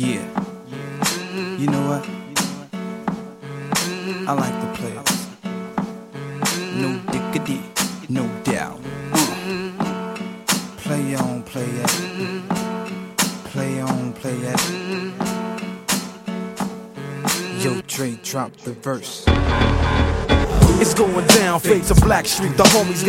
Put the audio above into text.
Yeah. You know what? I like the players. No dickity, no doubt. Uh. Play on, play it. Play on, play it. Yo, Dre, drop the verse. It's going down, fade to Blackstreet. The homies got